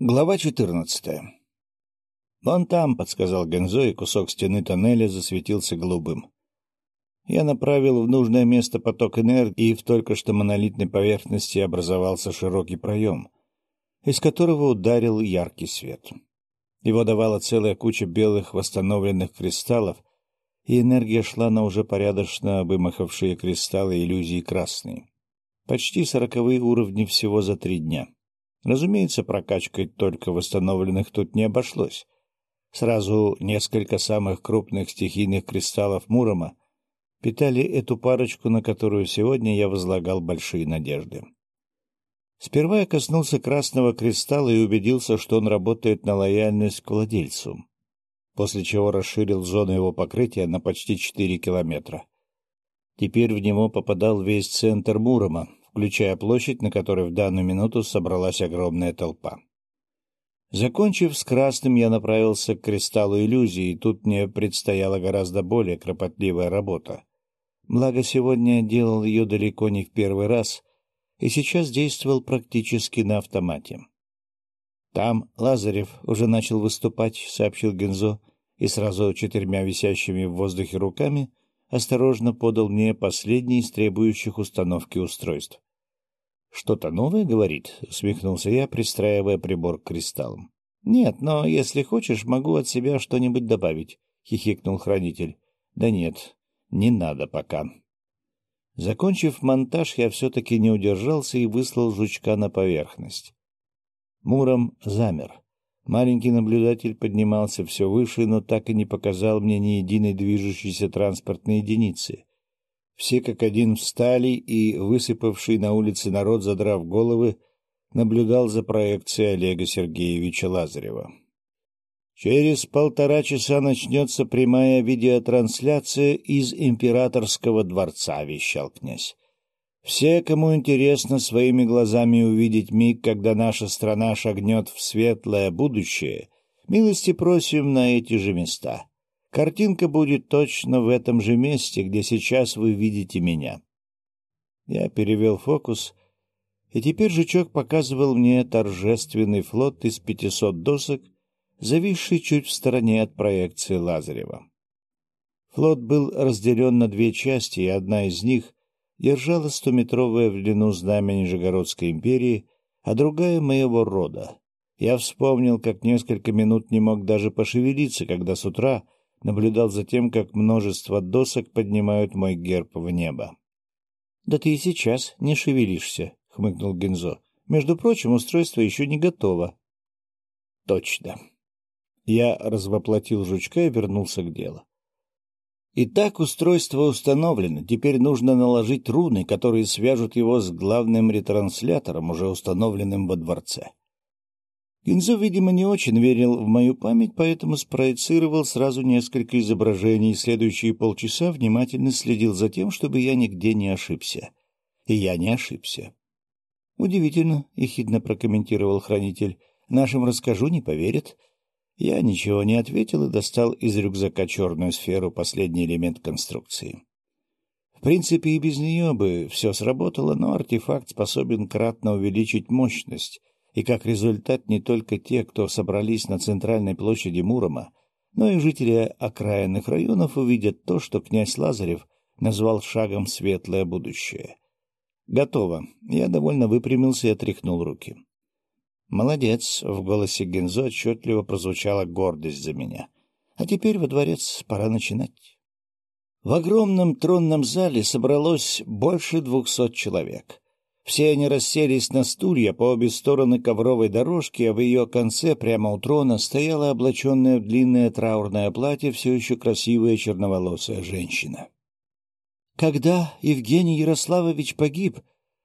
Глава четырнадцатая. «Вон там», — подсказал Гензо, и кусок стены тоннеля засветился голубым. Я направил в нужное место поток энергии, и в только что монолитной поверхности образовался широкий проем, из которого ударил яркий свет. Его давала целая куча белых восстановленных кристаллов, и энергия шла на уже порядочно вымахавшие кристаллы иллюзии красные. Почти сороковые уровни всего за три дня. Разумеется, прокачкой только восстановленных тут не обошлось. Сразу несколько самых крупных стихийных кристаллов Мурома питали эту парочку, на которую сегодня я возлагал большие надежды. Сперва я коснулся красного кристалла и убедился, что он работает на лояльность к владельцу, после чего расширил зону его покрытия на почти четыре километра. Теперь в него попадал весь центр Мурома, включая площадь, на которой в данную минуту собралась огромная толпа. Закончив с красным, я направился к кристаллу иллюзии, и тут мне предстояла гораздо более кропотливая работа. Благо, сегодня я делал ее далеко не в первый раз, и сейчас действовал практически на автомате. «Там Лазарев уже начал выступать», — сообщил Гензо, и сразу четырьмя висящими в воздухе руками осторожно подал мне последний из требующих установки устройств. «Что-то новое, — говорит?» — усмехнулся я, пристраивая прибор к кристаллам. «Нет, но если хочешь, могу от себя что-нибудь добавить», — хихикнул хранитель. «Да нет, не надо пока». Закончив монтаж, я все-таки не удержался и выслал жучка на поверхность. Муром замер. Маленький наблюдатель поднимался все выше, но так и не показал мне ни единой движущейся транспортной единицы. Все как один встали, и высыпавший на улице народ, задрав головы, наблюдал за проекцией Олега Сергеевича Лазарева. Через полтора часа начнется прямая видеотрансляция из императорского дворца, — вещал князь. Все, кому интересно своими глазами увидеть миг, когда наша страна шагнет в светлое будущее, милости просим на эти же места. Картинка будет точно в этом же месте, где сейчас вы видите меня. Я перевел фокус, и теперь жучок показывал мне торжественный флот из пятисот досок, зависший чуть в стороне от проекции Лазарева. Флот был разделен на две части, и одна из них держала стометровое в длину знамя Нижегородской империи, а другая — моего рода. Я вспомнил, как несколько минут не мог даже пошевелиться, когда с утра наблюдал за тем, как множество досок поднимают мой герб в небо. — Да ты и сейчас не шевелишься, — хмыкнул Гензо. — Между прочим, устройство еще не готово. — Точно. Я развоплотил жучка и вернулся к делу. Итак, устройство установлено. Теперь нужно наложить руны, которые свяжут его с главным ретранслятором, уже установленным во дворце. Гинзо, видимо, не очень верил в мою память, поэтому спроецировал сразу несколько изображений и следующие полчаса внимательно следил за тем, чтобы я нигде не ошибся. И я не ошибся. «Удивительно», — ехидно прокомментировал хранитель. «Нашим расскажу, не поверят». Я ничего не ответил и достал из рюкзака черную сферу, последний элемент конструкции. В принципе, и без нее бы все сработало, но артефакт способен кратно увеличить мощность — и как результат не только те, кто собрались на центральной площади Мурома, но и жители окраинных районов увидят то, что князь Лазарев назвал шагом светлое будущее. Готово. Я довольно выпрямился и отряхнул руки. «Молодец!» — в голосе Гензо отчетливо прозвучала гордость за меня. «А теперь во дворец пора начинать». В огромном тронном зале собралось больше двухсот человек — все они расселись на стулья по обе стороны ковровой дорожки, а в ее конце, прямо у трона, стояла облаченная в длинное траурное платье все еще красивая черноволосая женщина. Когда Евгений Ярославович погиб,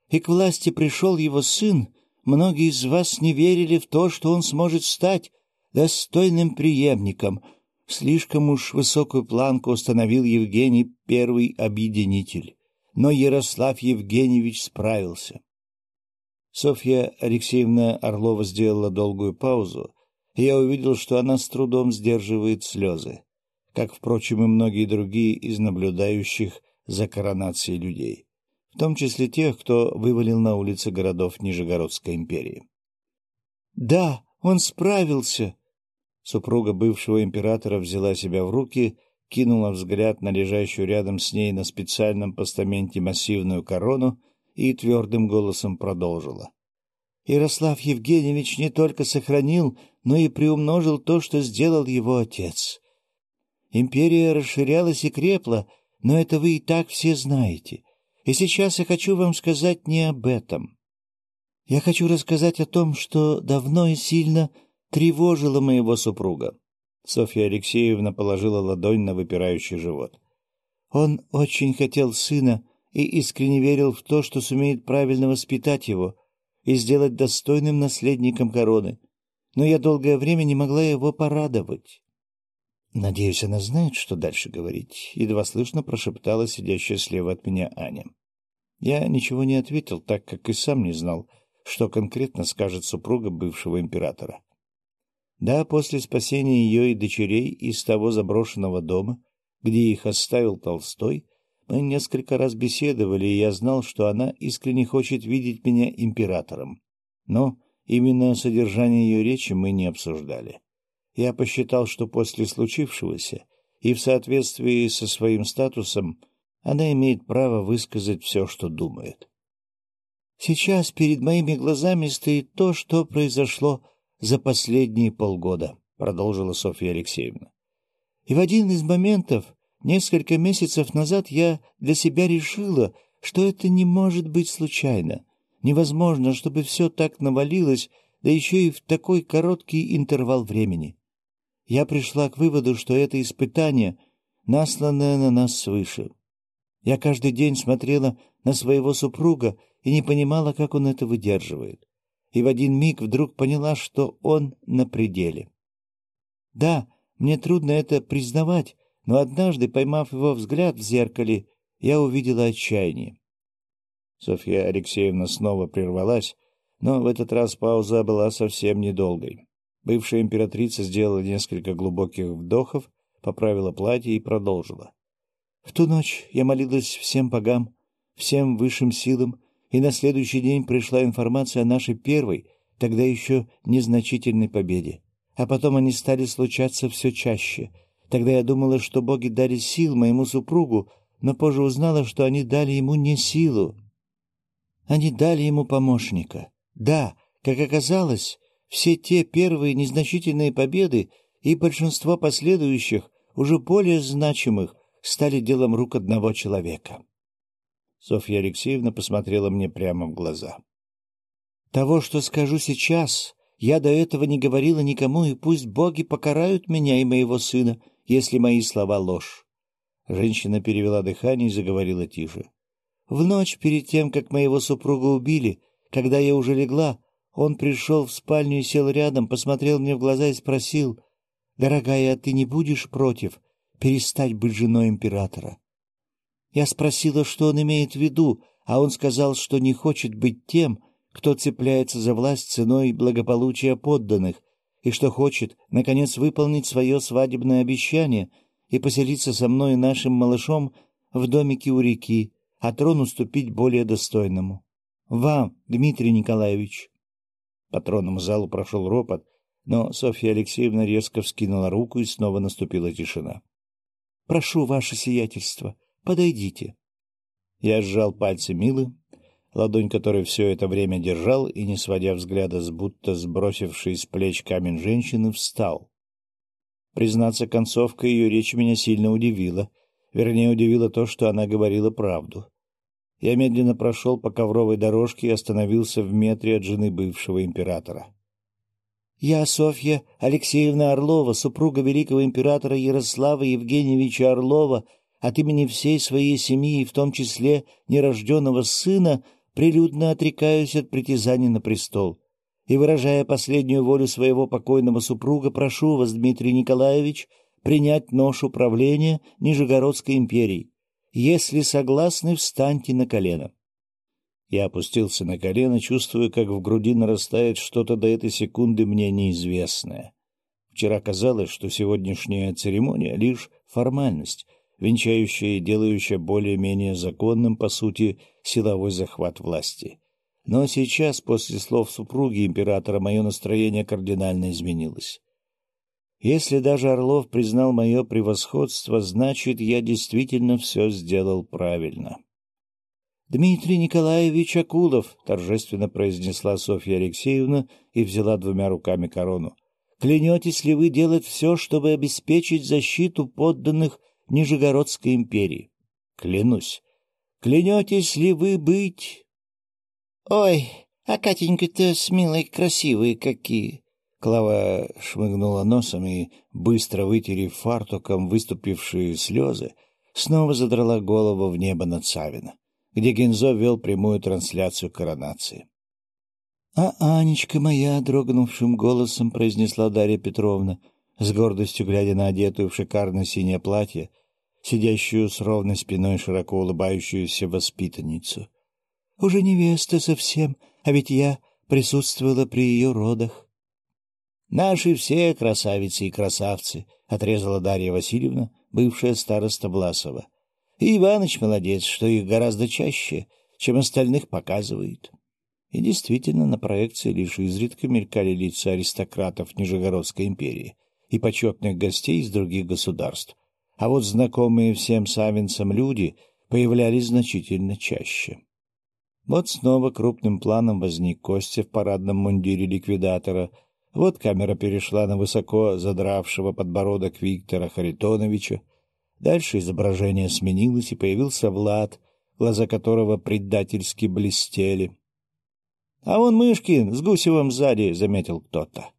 и к власти пришел его сын, многие из вас не верили в то, что он сможет стать достойным преемником. Слишком уж высокую планку установил Евгений Первый Объединитель но Ярослав Евгеньевич справился. Софья Алексеевна Орлова сделала долгую паузу, и я увидел, что она с трудом сдерживает слезы, как, впрочем, и многие другие из наблюдающих за коронацией людей, в том числе тех, кто вывалил на улицы городов Нижегородской империи. — Да, Он справился. Супруга бывшего императора взяла себя в руки, кинула взгляд на лежащую рядом с ней на специальном постаменте массивную корону и твердым голосом продолжила. Ярослав Евгеньевич не только сохранил, но и приумножил то, что сделал его отец. Империя расширялась и крепла, но это вы и так все знаете. И сейчас я хочу вам сказать не об этом. Я хочу рассказать о том, что давно и сильно тревожило моего супруга. Софья Алексеевна положила ладонь на выпирающий живот. Он очень хотел сына и искренне верил в то, что сумеет правильно воспитать его и сделать достойным наследником короны. Но я долгое время не могла его порадовать. Надеюсь, она знает, что дальше говорить. Едва слышно прошептала сидящая слева от меня Аня. Я ничего не ответил, так как и сам не знал, что конкретно скажет супруга бывшего императора. Да, после спасения ее и дочерей из того заброшенного дома, где их оставил Толстой, мы несколько раз беседовали, и я знал, что она искренне хочет видеть меня императором. Но именно содержание ее речи мы не обсуждали. Я посчитал, что после случившегося и в соответствии со своим статусом она имеет право высказать все, что думает. Сейчас перед моими глазами стоит то, что произошло за последние полгода, — продолжила Софья Алексеевна. И в один из моментов, несколько месяцев назад, я для себя решила, что это не может быть случайно. Невозможно, чтобы все так навалилось, да еще и в такой короткий интервал времени. Я пришла к выводу, что это испытание, насланное на нас свыше. Я каждый день смотрела на своего супруга и не понимала, как он это выдерживает. И в один миг вдруг поняла, что он на пределе. Да, мне трудно это признавать, но однажды, поймав его взгляд в зеркале, я увидела отчаяние. Софья Алексеевна снова прервалась, но в этот раз пауза была совсем недолгой. Бывшая императрица сделала несколько глубоких вдохов, поправила платье и продолжила. В ту ночь я молилась всем богам, всем высшим силам, и на следующий день пришла информация о нашей первой, тогда еще незначительной победе. А потом они стали случаться все чаще. Тогда я думала, что боги дали сил моему супругу, но позже узнала, что они дали ему не силу. Они дали ему помощника. Да, как оказалось, все те первые незначительные победы и большинство последующих, уже более значимых, стали делом рук одного человека. Софья Алексеевна посмотрела мне прямо в глаза. «Того, что скажу сейчас, я до этого не говорила никому, и пусть боги покарают меня и моего сына, если мои слова ложь». Женщина перевела дыхание и заговорила тише. «В ночь перед тем, как моего супруга убили, когда я уже легла, он пришел в спальню и сел рядом, посмотрел мне в глаза и спросил, «Дорогая, а ты не будешь против перестать быть женой императора?» Я спросила, что он имеет в виду, а он сказал, что не хочет быть тем, кто цепляется за власть ценой благополучия подданных, и что хочет, наконец, выполнить свое свадебное обещание и поселиться со мной и нашим малышом в домике у реки, а трон уступить более достойному. Вам, Дмитрий Николаевич. По тронному залу прошел ропот, но Софья Алексеевна резко вскинула руку, и снова наступила тишина. — Прошу, ваше сиятельство, — Подойдите. Я сжал пальцы Милы, ладонь которой все это время держал, и, не сводя взгляда с будто сбросившей с плеч камень женщины, встал. Признаться, концовка ее речи меня сильно удивила. Вернее, удивило то, что она говорила правду. Я медленно прошел по ковровой дорожке и остановился в метре от жены бывшего императора. «Я Софья Алексеевна Орлова, супруга великого императора Ярослава Евгеньевича Орлова», от имени всей своей семьи, в том числе нерожденного сына, прилюдно отрекаюсь от притязаний на престол. И, выражая последнюю волю своего покойного супруга, прошу вас, Дмитрий Николаевич, принять нож управления Нижегородской империей. Если согласны, встаньте на колено. Я опустился на колено, чувствуя, как в груди нарастает что-то до этой секунды мне неизвестное. Вчера казалось, что сегодняшняя церемония — лишь формальность — венчающая и делающая более-менее законным, по сути, силовой захват власти. Но сейчас, после слов супруги императора, мое настроение кардинально изменилось. Если даже Орлов признал мое превосходство, значит, я действительно все сделал правильно. — Дмитрий Николаевич Акулов, — торжественно произнесла Софья Алексеевна и взяла двумя руками корону. — Клянетесь ли вы делать все, чтобы обеспечить защиту подданных Нижегородской империи? — Клянусь. — Клянетесь ли вы быть... — Ой, а Катенька-то с милой красивые какие! Клава шмыгнула носом и, быстро вытерев фартуком выступившие слезы, снова задрала голову в небо над Савино, где Гензо вел прямую трансляцию коронации. — А Анечка моя, — дрогнувшим голосом произнесла Дарья Петровна, с гордостью глядя на одетую в шикарное синее платье, сидящую с ровной спиной широко улыбающуюся воспитанницу. — Уже невеста совсем, а ведь я присутствовала при ее родах. Наши все красавицы и красавцы, — отрезала Дарья Васильевна, бывшая староста Власова. И Иваныч молодец, что их гораздо чаще, чем остальных показывает. И действительно, на проекции лишь изредка мелькали лица аристократов Нижегородской империи и почетных гостей из других государств, а вот знакомые всем савинцам люди появлялись значительно чаще. Вот снова крупным планом возник Костя в парадном мундире ликвидатора — вот камера перешла на высоко задравшего подбородок Виктора Харитоновича. Дальше изображение сменилось, и появился Влад, глаза которого предательски блестели. — А вон Мышкин с Гусевым сзади, — заметил кто-то. —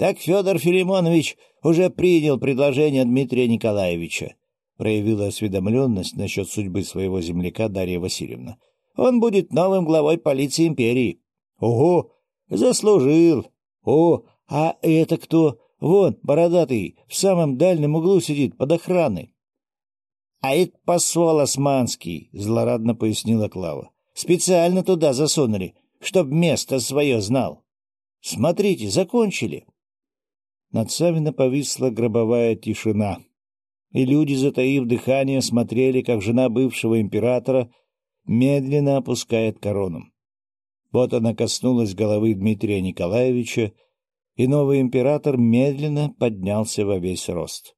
Так Федор Филимонович уже принял предложение Дмитрия Николаевича, — проявила осведомленность насчет судьбы своего земляка Дарья Васильевна. — Он будет новым главой полиции империи. — Ого! Заслужил! «О, а это кто? Вон, бородатый, в самом дальнем углу сидит, под охраной». «А это посол османский», — злорадно пояснила Клава. «Специально туда засунули, чтоб место свое знал. Смотрите, закончили». Над Савино повисла гробовая тишина, и люди, затаив дыхание, смотрели, как жена бывшего императора медленно опускает корону. Вот она коснулась головы Дмитрия Николаевича, и новый император медленно поднялся во весь рост.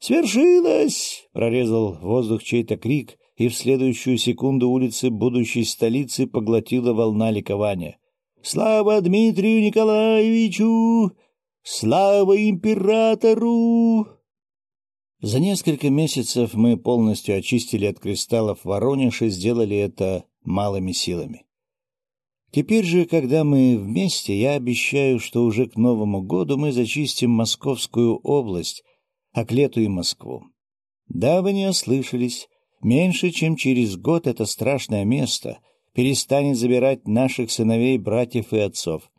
«Свершилось!» — прорезал воздух чей-то крик, и в следующую секунду улицы будущей столицы поглотила волна ликования. «Слава Дмитрию Николаевичу! Слава императору!» За несколько месяцев мы полностью очистили от кристаллов Воронеж и сделали это малыми силами. Теперь же, когда мы вместе, я обещаю, что уже к Новому году мы зачистим Московскую область, а к лету и Москву. Да, вы не ослышались. Меньше чем через год это страшное место перестанет забирать наших сыновей, братьев и отцов.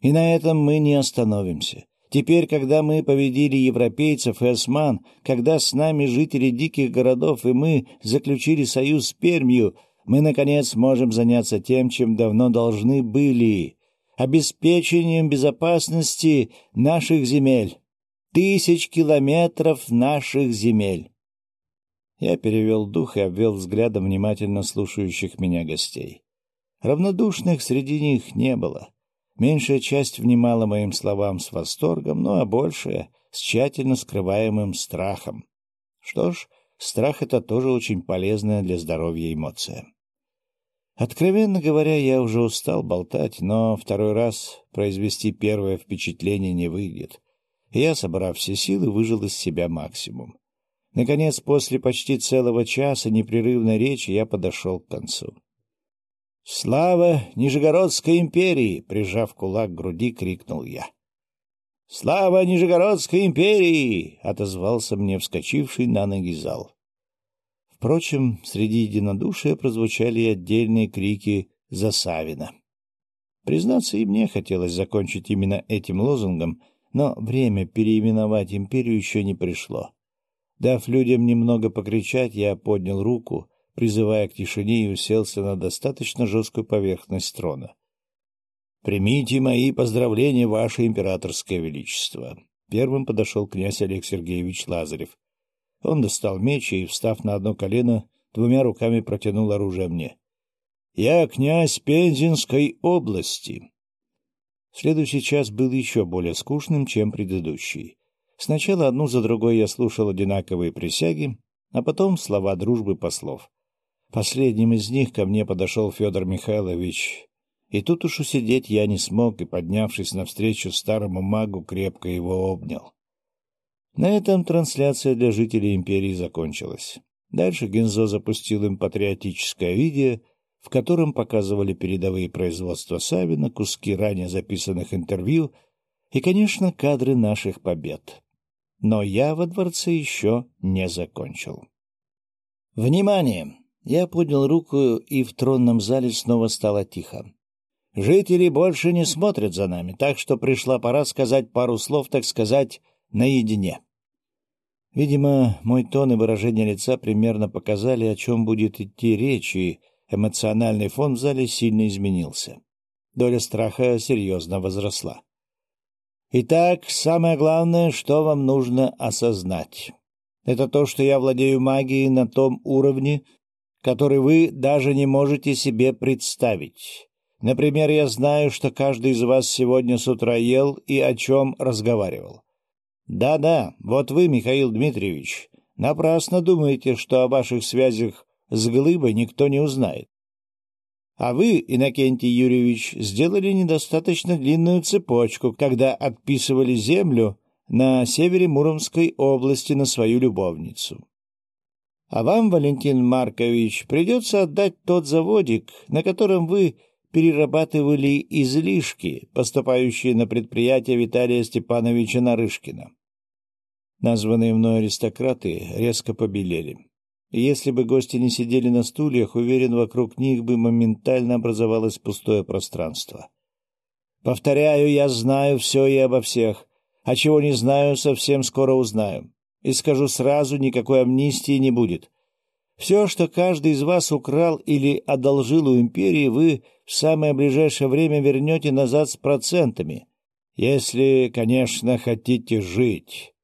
И на этом мы не остановимся. Теперь, когда мы победили европейцев и осман, когда с нами жители диких городов, и мы заключили союз с Пермью, мы, наконец, можем заняться тем, чем давно должны были — обеспечением безопасности наших земель. Тысяч километров наших земель. Я перевел дух и обвел взглядом внимательно слушающих меня гостей. Равнодушных среди них не было. Меньшая часть внимала моим словам с восторгом, ну а большая — с тщательно скрываемым страхом. Что ж, страх — это тоже очень полезная для здоровья эмоция. Откровенно говоря, я уже устал болтать, но второй раз произвести первое впечатление не выйдет. Я, собрав все силы, выжил из себя максимум. Наконец, после почти целого часа непрерывной речи я подошел к концу. «Слава Нижегородской империи!» — прижав кулак к груди, крикнул я. «Слава Нижегородской империи!» — отозвался мне вскочивший на ноги зал. Впрочем, среди единодушия прозвучали и отдельные крики за Савина. Признаться, и мне хотелось закончить именно этим лозунгом, но время переименовать империю еще не пришло. Дав людям немного покричать, я поднял руку, призывая к тишине и уселся на достаточно жесткую поверхность трона. «Примите мои поздравления, ваше императорское величество!» Первым подошел князь Олег Сергеевич Лазарев, он достал меч и, встав на одно колено, двумя руками протянул оружие мне. Я князь Пензенской области. Следующий час был еще более скучным, чем предыдущий. Сначала одну за другой я слушал одинаковые присяги, а потом слова дружбы послов. Последним из них ко мне подошел Федор Михайлович, и тут уж усидеть я не смог, и, поднявшись навстречу старому магу, крепко его обнял. На этом трансляция для жителей империи закончилась. Дальше Гензо запустил им патриотическое видео — в котором показывали передовые производства Савина, куски ранее записанных интервью и, конечно, кадры наших побед. Но я во дворце еще не закончил. «Внимание!» Я поднял руку, и в тронном зале снова стало тихо. «Жители больше не смотрят за нами, так что пришла пора сказать пару слов, так сказать, наедине». Видимо, мой тон и выражение лица примерно показали, о чем будет идти речь, и эмоциональный фон в зале сильно изменился. Доля страха серьезно возросла. Итак, самое главное, что вам нужно осознать. Это то, что я владею магией на том уровне, который вы даже не можете себе представить. Например, я знаю, что каждый из вас сегодня с утра ел и о чем разговаривал. Да-да, вот вы, Михаил Дмитриевич, напрасно думаете, что о ваших связях с глыбой никто не узнает. А вы, Иннокентий Юрьевич, сделали недостаточно длинную цепочку, когда отписывали землю на севере Муромской области на свою любовницу. А вам, Валентин Маркович, придется отдать тот заводик, на котором вы перерабатывали излишки, поступающие на предприятие Виталия Степановича Нарышкина. Названные мной аристократы резко побелели если бы гости не сидели на стульях, уверен, вокруг них бы моментально образовалось пустое пространство. Повторяю, я знаю все и обо всех, а чего не знаю, совсем скоро узнаю. И скажу сразу, никакой амнистии не будет. Все, что каждый из вас украл или одолжил у империи, вы в самое ближайшее время вернете назад с процентами. Если, конечно, хотите жить.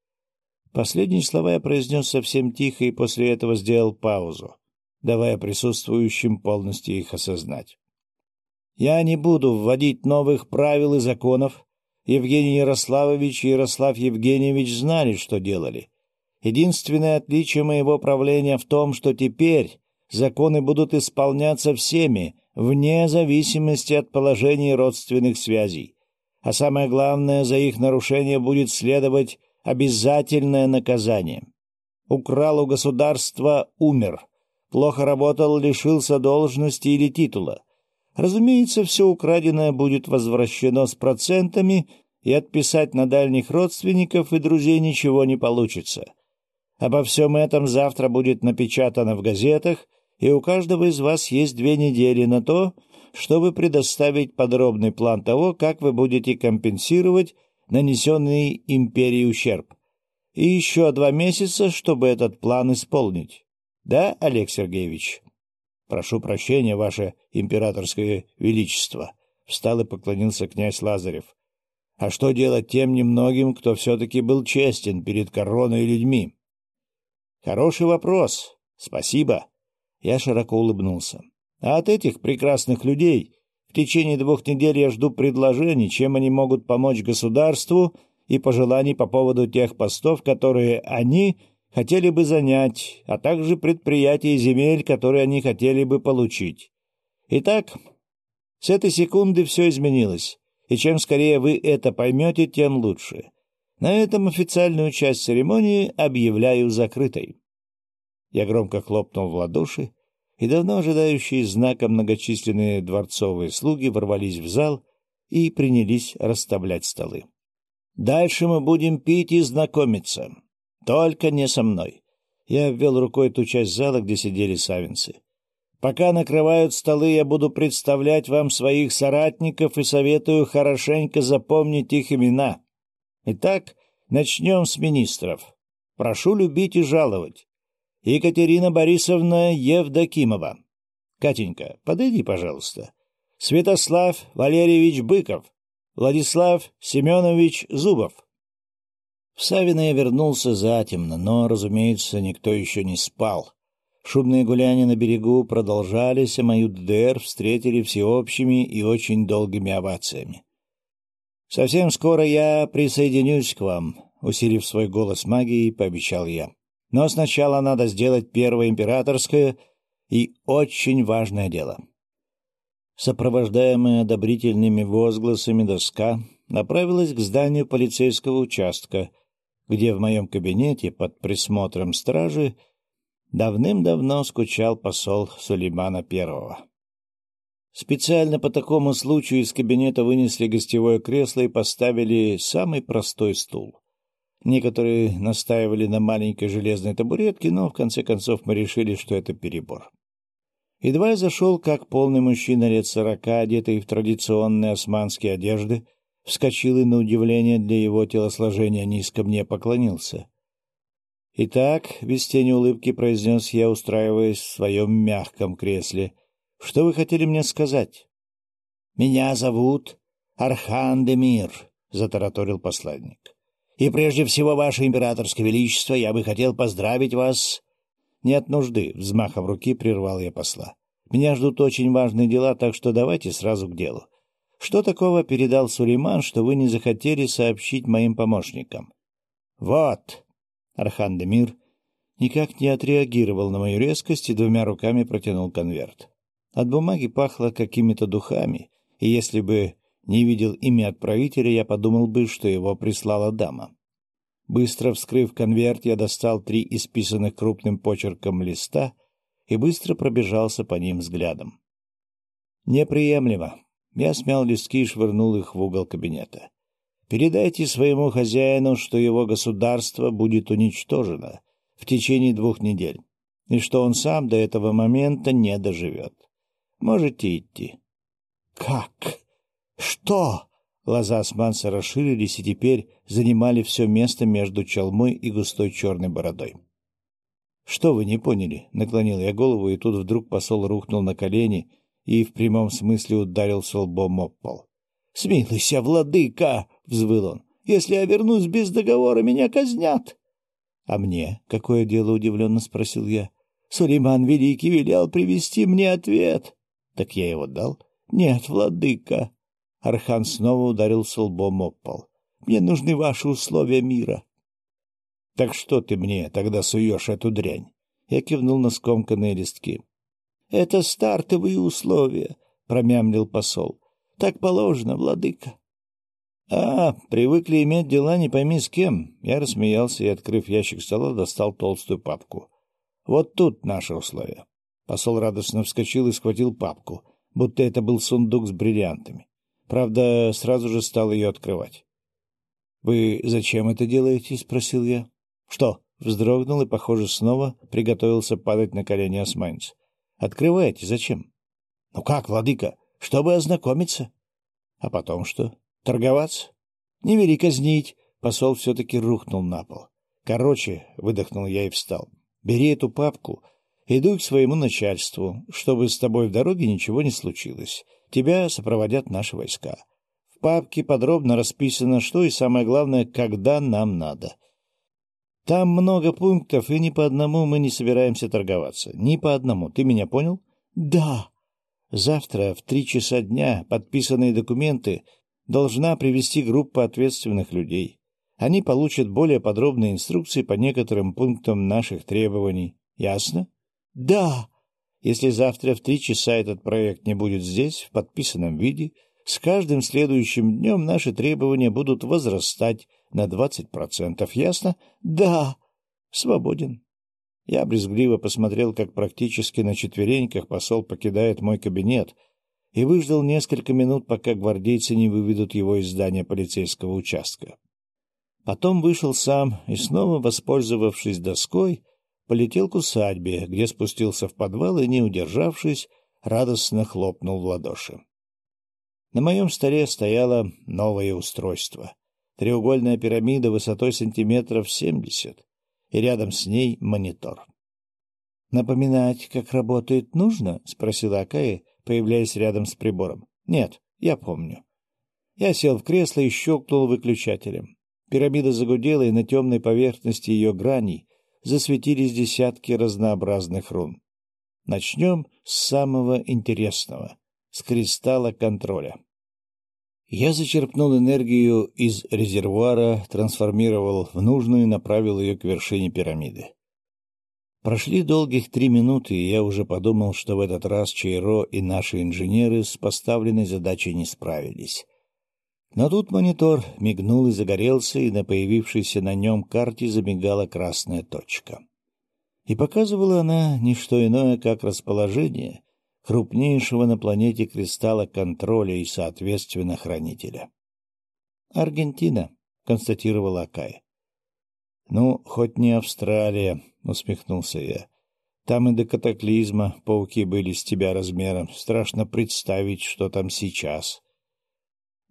Последние слова я произнес совсем тихо и после этого сделал паузу, давая присутствующим полностью их осознать. Я не буду вводить новых правил и законов. Евгений Ярославович и Ярослав Евгеньевич знали, что делали. Единственное отличие моего правления в том, что теперь законы будут исполняться всеми, вне зависимости от положения родственных связей. А самое главное, за их нарушение будет следовать обязательное наказание. Украл у государства — умер. Плохо работал — лишился должности или титула. Разумеется, все украденное будет возвращено с процентами, и отписать на дальних родственников и друзей ничего не получится. Обо всем этом завтра будет напечатано в газетах, и у каждого из вас есть две недели на то, чтобы предоставить подробный план того, как вы будете компенсировать нанесенный империи ущерб, и еще два месяца, чтобы этот план исполнить. Да, Олег Сергеевич? Прошу прощения, ваше императорское величество, — встал и поклонился князь Лазарев. А что делать тем немногим, кто все-таки был честен перед короной и людьми? Хороший вопрос. Спасибо. Я широко улыбнулся. А от этих прекрасных людей в течение двух недель я жду предложений, чем они могут помочь государству и пожеланий по поводу тех постов, которые они хотели бы занять, а также предприятий и земель, которые они хотели бы получить. Итак, с этой секунды все изменилось, и чем скорее вы это поймете, тем лучше. На этом официальную часть церемонии объявляю закрытой. Я громко хлопнул в ладоши, и давно ожидающие знака многочисленные дворцовые слуги ворвались в зал и принялись расставлять столы. «Дальше мы будем пить и знакомиться. Только не со мной». Я ввел рукой ту часть зала, где сидели савинцы. «Пока накрывают столы, я буду представлять вам своих соратников и советую хорошенько запомнить их имена. Итак, начнем с министров. Прошу любить и жаловать. Екатерина Борисовна Евдокимова. Катенька, подойди, пожалуйста. Святослав Валерьевич Быков. Владислав Семенович Зубов. В Савино я вернулся затемно, но, разумеется, никто еще не спал. Шумные гуляния на берегу продолжались, а мою ДДР встретили всеобщими и очень долгими овациями. «Совсем скоро я присоединюсь к вам», — усилив свой голос магии, пообещал я. «Но сначала надо сделать первое императорское и очень важное дело». Сопровождаемая одобрительными возгласами доска направилась к зданию полицейского участка, где в моем кабинете под присмотром стражи давным-давно скучал посол Сулеймана Первого. Специально по такому случаю из кабинета вынесли гостевое кресло и поставили самый простой стул. Некоторые настаивали на маленькой железной табуретке, но в конце концов мы решили, что это перебор. Едва я зашел, как полный мужчина лет сорока, одетый в традиционные османские одежды, вскочил и, на удивление для его телосложения, низко мне поклонился. «Итак», — без тени улыбки произнес я, устраиваясь в своем мягком кресле, — «что вы хотели мне сказать?» «Меня зовут Архан Демир», — затараторил посланник. «И прежде всего, Ваше Императорское Величество, я бы хотел поздравить вас...» «Нет нужды», — взмахом руки прервал я посла. «Меня ждут очень важные дела, так что давайте сразу к делу. Что такого передал Сулейман, что вы не захотели сообщить моим помощникам?» «Вот», Архан Демир никак не отреагировал на мою резкость и двумя руками протянул конверт. От бумаги пахло какими-то духами, и если бы не видел имя отправителя, я подумал бы, что его прислала дама. Быстро вскрыв конверт, я достал три исписанных крупным почерком листа и быстро пробежался по ним взглядом. Неприемлемо. Я смял листки и швырнул их в угол кабинета. Передайте своему хозяину, что его государство будет уничтожено в течение двух недель, и что он сам до этого момента не доживет. Можете идти. — Как? Что? Глаза османца расширились и теперь занимали все место между челмой и густой черной бородой. — Что вы не поняли? — наклонил я голову, и тут вдруг посол рухнул на колени и в прямом смысле ударился лбом об пол. — Смилуйся, владыка! — взвыл он. — Если я вернусь без договора, меня казнят. — А мне какое дело? — удивленно спросил я. — Сулейман Великий велел привести мне ответ. — Так я его дал? — Нет, владыка. Архан снова ударился лбом об пол. — Мне нужны ваши условия мира. — Так что ты мне тогда суешь эту дрянь? Я кивнул на скомканные листки. — Это стартовые условия, — промямлил посол. — Так положено, владыка. «А, привыкли иметь дела не пойми с кем». Я рассмеялся и, открыв ящик стола, достал толстую папку. «Вот тут наши условия». Посол радостно вскочил и схватил папку, будто это был сундук с бриллиантами. Правда, сразу же стал ее открывать. «Вы зачем это делаете?» — спросил я. «Что?» — вздрогнул и, похоже, снова приготовился падать на колени османец. «Открываете? Зачем?» «Ну как, владыка? Чтобы ознакомиться». «А потом что?» Торговаться? Не вели казнить. Посол все-таки рухнул на пол. Короче, выдохнул я и встал. Бери эту папку, иду к своему начальству, чтобы с тобой в дороге ничего не случилось. Тебя сопроводят наши войска. В папке подробно расписано, что и самое главное, когда нам надо. Там много пунктов, и ни по одному мы не собираемся торговаться. Ни по одному. Ты меня понял? Да. Завтра в три часа дня подписанные документы должна привести группа ответственных людей. Они получат более подробные инструкции по некоторым пунктам наших требований. Ясно? Да. Если завтра в три часа этот проект не будет здесь, в подписанном виде, с каждым следующим днем наши требования будут возрастать на 20%. Ясно? Да. Свободен. Я брезгливо посмотрел, как практически на четвереньках посол покидает мой кабинет — и выждал несколько минут, пока гвардейцы не выведут его из здания полицейского участка. Потом вышел сам и, снова воспользовавшись доской, полетел к усадьбе, где спустился в подвал и, не удержавшись, радостно хлопнул в ладоши. На моем столе стояло новое устройство. Треугольная пирамида высотой сантиметров семьдесят, и рядом с ней монитор. — Напоминать, как работает, нужно? — спросила Акая, появляясь рядом с прибором. «Нет, я помню». Я сел в кресло и щелкнул выключателем. Пирамида загудела, и на темной поверхности ее граней засветились десятки разнообразных рун. Начнем с самого интересного — с кристалла контроля. Я зачерпнул энергию из резервуара, трансформировал в нужную и направил ее к вершине пирамиды. Прошли долгих три минуты, и я уже подумал, что в этот раз Чайро и наши инженеры с поставленной задачей не справились. Но тут монитор мигнул и загорелся, и на появившейся на нем карте замигала красная точка. И показывала она не что иное, как расположение крупнейшего на планете кристалла контроля и, соответственно, хранителя. «Аргентина», — констатировала Акай. «Ну, хоть не Австралия», — усмехнулся я. «Там и до катаклизма пауки были с тебя размером. Страшно представить, что там сейчас».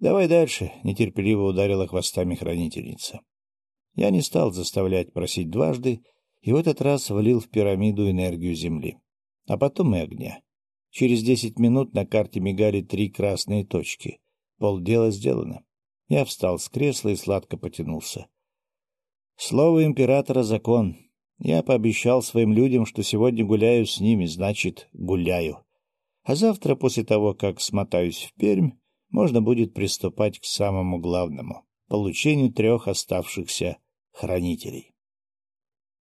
«Давай дальше», — нетерпеливо ударила хвостами хранительница. Я не стал заставлять просить дважды, и в этот раз влил в пирамиду энергию Земли. А потом и огня. Через десять минут на карте мигали три красные точки. Полдела сделано. Я встал с кресла и сладко потянулся. Слово императора — закон. Я пообещал своим людям, что сегодня гуляю с ними, значит, гуляю. А завтра, после того, как смотаюсь в Пермь, можно будет приступать к самому главному — получению трех оставшихся хранителей.